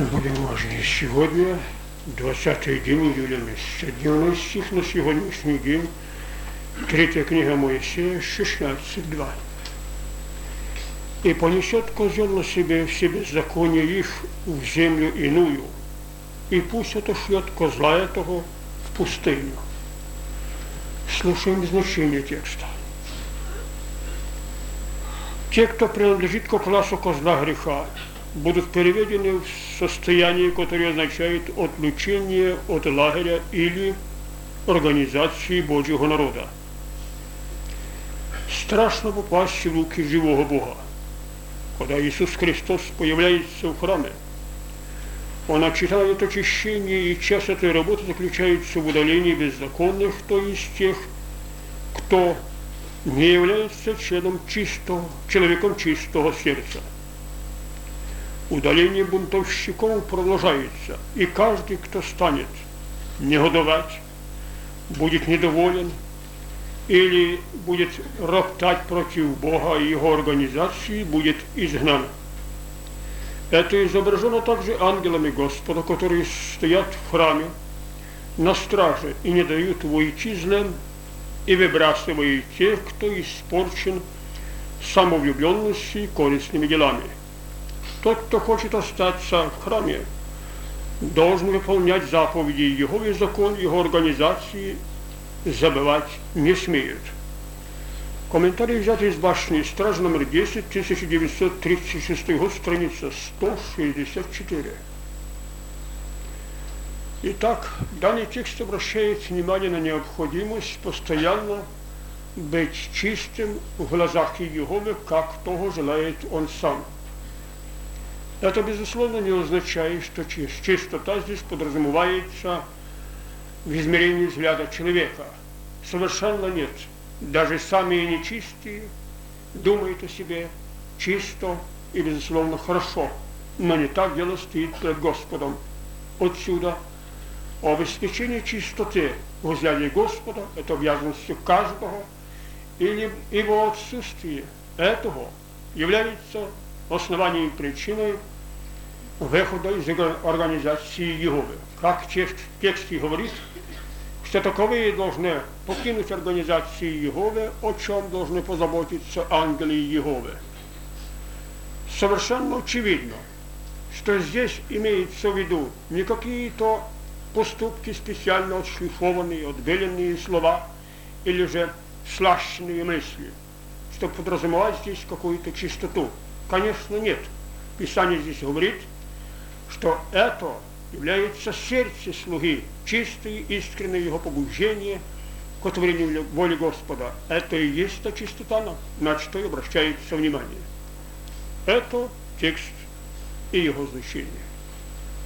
Будем важнее сегодня, 20 день июля месяца. Дневной стих на сегодняшний день, третья книга Моисея, 16.2. «И понесет козел на себе все беззакония их в землю иную, и пусть отошлет козла этого в пустыню». Слушаем значение текста. Те, кто принадлежит к классу козла греха, будут переведены в состояние, которое означает отлучение от лагеря или организации Божьего народа. Страшно попасть в руки живого Бога. Когда Иисус Христос появляется в храме, Он очищает очищение, и часть этой работы заключается в удалении беззаконных, то есть тех, кто не является членом чистого, человеком чистого сердца. Удаление бунтовщиков продолжается, и каждый, кто станет негодовать, будет недоволен или будет роптать против Бога и его организации, будет изгнан. Это изображено также ангелами Господа, которые стоят в храме на страже и не дают войти злым и выбрасывают тех, кто испорчен самовлюбленностью и корыстными делами. Тот, кто хочет остаться в храме, должен выполнять заповеди Его и закон Его организации, забывать не смеют. Комментарий взят из башни «Страж» номер 10, 1936 год, страница 164. Итак, данный текст обращает внимание на необходимость постоянно быть чистым в глазах Иеговы, как того желает Он сам. Это, безусловно, не означает, что чистота здесь подразумевается в измерении взгляда человека. Совершенно нет. Даже самые нечистые думают о себе чисто и, безусловно, хорошо. Но не так дело стоит перед Господом. Отсюда обеспечение чистоты в взгляде Господа – это обязанностью каждого, или его отсутствие этого является основанием причиной выхода из организации Иеговы. Как текст, текст говорит, что таковые должны покинуть организацию Иеговы, о чем должны позаботиться ангелы Иеговы. Совершенно очевидно, что здесь имеется в виду не какие-то поступки специально отшлифованные, отбеленные слова или же слащенные мысли, что подразумевать здесь какую-то чистоту. Конечно, нет. Писание здесь говорит, что это является сердце слуги, чистое, искреннее его побуждение к творению воли Господа. Это и есть та чистота, на что и обращается внимание. Это текст и его значение.